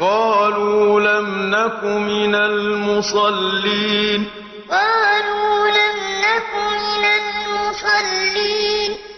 قَالُوا لَمْ نَكُ مِنَ الْمُصَلِّينَ.